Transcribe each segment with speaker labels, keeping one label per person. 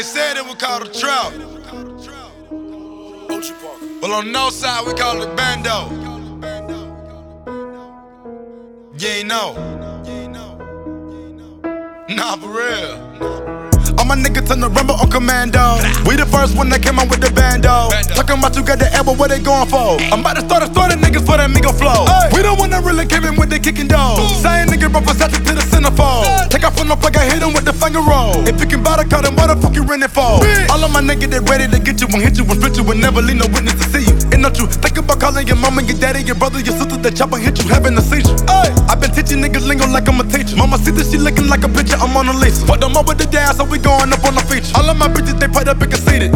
Speaker 1: They said it was called a trap. Well, on north side, we call it bando. You ain't know. Nah, for real. All my niggas turn the rumble on commando. We the first one that came out with the bando. Talking about you got the elbow, what they going for? I'm about to start a story, niggas for that Migo flow. We the that really came in with the kicking dough. Same nigga Versace to the centerfold. Take off from the plug, I hit him with the finger roll. If you can buy the car, then what the fuck you renting for? All of my niggas, they ready to get you and hit you and split you and never leave no witness to see you. And not you think about calling your mama, your daddy, your brother, your sister, the chopper hit you having a seizure. Ay, i been teaching niggas lingo like I'm a teacher. Mama see that she looking like a picture, I'm on a list. Put them up with the dance, so we going up on the feature. All of my bitches, they put up and conceited.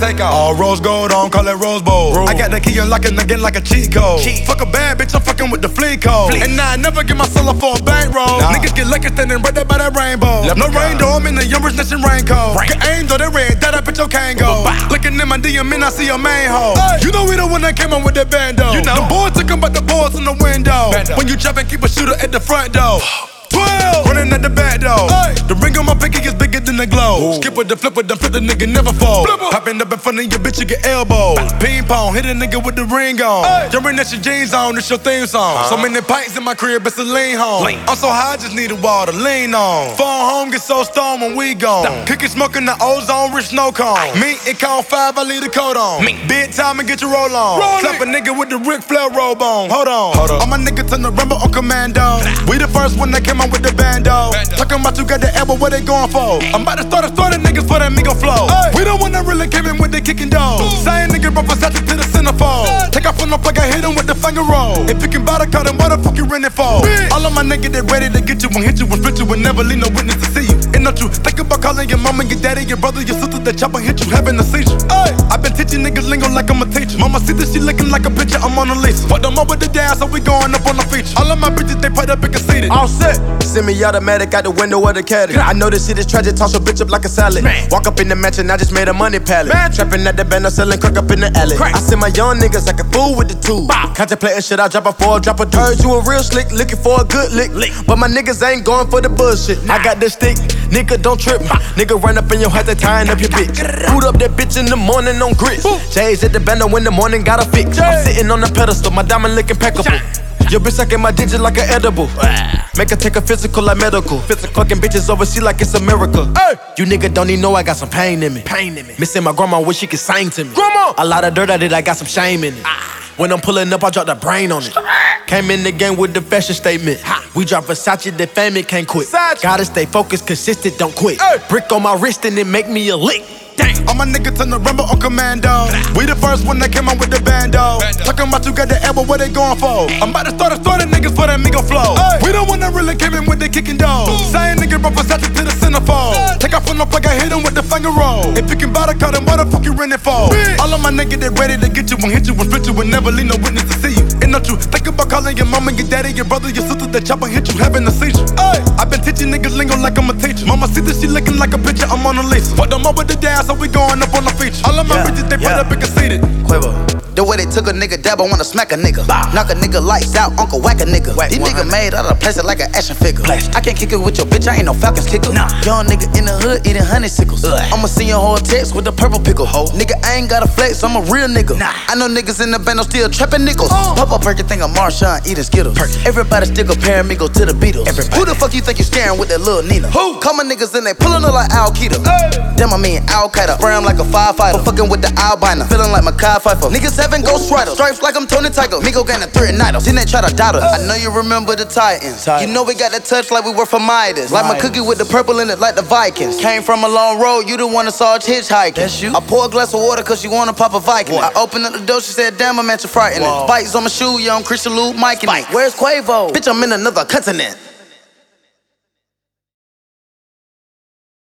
Speaker 1: Take, off. All rose gold on, call it Rose Bowl. I got the key unlocking again like a cheat code. Cheat. Fuck a bad bitch, I'm fucking with the fleet code. Fleet. And I never get my up for a bankroll. Nah. Niggas get lucky standing right there by that rainbow. Left no rain though, I'm in the young rich nation raincoat. Rain. Get aim though, they red, that up bitch, your can't. Looking in my DM, and I see a main hole. Hey. You know we the one that came on with the bando. You know. The boys took but the boys in the window. Bando. When you jump and keep a shooter at the front door. 12 running at the back door. Hey. Than the glow. Skip with the flip with the flip, the nigga never fall. Popping up in front of your bitch, you get elbow. Ping pong, hit a nigga with the ring on. Hey. Jumping at your jeans on, it's your theme song. Uh-huh. So many pints in my crib, it's a lean home. Lean. I'm so high, I just need a wall to lean on. Phone home, get so stoned when we gone. Cookie smoking the ozone, rich snow cone. Me, it count five, I leave the coat on. Me. Big time and get your roll on. Roll Slap a nigga with the Ric Flair robe on. Hold on. Hold on. All my niggas turn the rumble on commando. We the first one that came out with the bando. Talking about you got the elbow, what they going for? I'm about to start a story, niggas for that Migo flow. Ay. We don't want to really came in with the kicking dough. Same nigga Versace to the centerfold. Take off from the plug, I hit him with the finger roll. If you can buy the car, then what the fuck you renting for? All of my niggas, they ready to get you and hit you and split you and never leave no witness to see you. Ain't not you think about calling your mama, your daddy, your brother, your sister, the chopper hit you having a seizure. Ay. i been teaching niggas lingo like I'm a teacher. Mama see that she looking like a picture, I'm on a list. Put them up with the dance, so we going up on the feature. All of my bitches, they put up and conceited.
Speaker 2: All set. Semi-automatic out the window of the caddy. I know this shit is tragic, toss a bitch up like a salad. Man. Walk up in the mansion, I just made a money pallet. Man. Trapping at the band, I'm selling crack up in the alley. Crack. I see my young niggas like a fool with the two. Contemplating shit, I drop a four, drop a two. Heard you a real slick, looking for a good lick. lick. But my niggas ain't going for the bullshit. Nah. I got the stick, nigga, don't trip. Nigga, run up in your house, they tying up your bitch. Boot up that bitch in the morning on grits. Jay's at the bando in the morning, got a fix. I'm sitting on the pedestal, my diamond looking impeccable. Your bitch sucking my digit like an edible. Make her take a physical like medical. Physical fucking bitches overseas like it's a miracle. Hey. You nigga don't even know I got some pain in me. Pain in me. Missing my grandma, wish she could sing to me. Grandma. A lot of dirt I did, I got some shame in it. Ah. When I'm pulling up, I drop the brain on it. Came in the game with the fashion statement. Ha. We drop Versace, the family can't quit. Versace. Gotta stay focused, consistent, don't quit. Hey. Brick on my wrist and it make me a lick.
Speaker 1: Dang. All my niggas turn the rumble on commando. We the first one that came out with the bando. Talking about you got the elbow, what they going for? I'm about to start a story, niggas for that Migo flow. Ay. We the one that really came in with the kicking dough. Same nigga from Versace to the centerfold. Take off from the plug, I hit him with the finger roll. If you can buy the car, then what the fuck you renting for? All of my niggas, they ready to get you and hit you and split you and never leave no witness to see you. And not you think about calling your mama, your daddy, your brother, your sister, the chopper hit you having a seizure. Ay. i been teaching niggas lingo like I'm a teacher. Mama see that she looking like a picture, I'm on a list. Put them up with the dance, so we going up on the feature. All of my yeah, bitches, they yeah. put up and conceited.
Speaker 3: The way they took a nigga dab, I wanna smack a nigga. Bah. Knock a nigga lights out, uncle whack a nigga. Whack These nigga made out of plastic like an action figure. Plastic. I can't kick it with your bitch, I ain't no Falcons kicker. Nah. Young nigga in the hood eating honeysuckles. I'ma see your whole text with the purple pickle. Ho. Nigga, I ain't got a flex, I'm a real nigga. Nah. I know niggas in the band, I'm still trapping nickels. Oh. Pop up Perky think I'm Marshawn eating Skittles. Perky. Everybody still comparing me go to the Beatles. Everybody. Who the fuck you think you scaring with that little Nina? Who? Call my niggas and they pulling up like Al Qaeda. Hey. Damn, I mean Al Qaeda. Brown like a firefighter. Fucking with the albino. Feeling like Makai Pfeiffer. Niggas having Ghost Rider. Stripes like I'm Tony Tiger. Migo got a three night. Then they try to doubt us. I know you remember the Titans. You know we got the touch like we were from Midas. Like my cookie with the purple in it, like the Vikings. Came from a long road, you the one that saw us hitchhiking. That's you. I pour a glass of water cause she wanna pop a Viking. I opened up the door, she said, damn, I'm at your frightening. Spikes on my shoe, young Christian Lou, Mike and Where's Quavo? Bitch, I'm in another continent.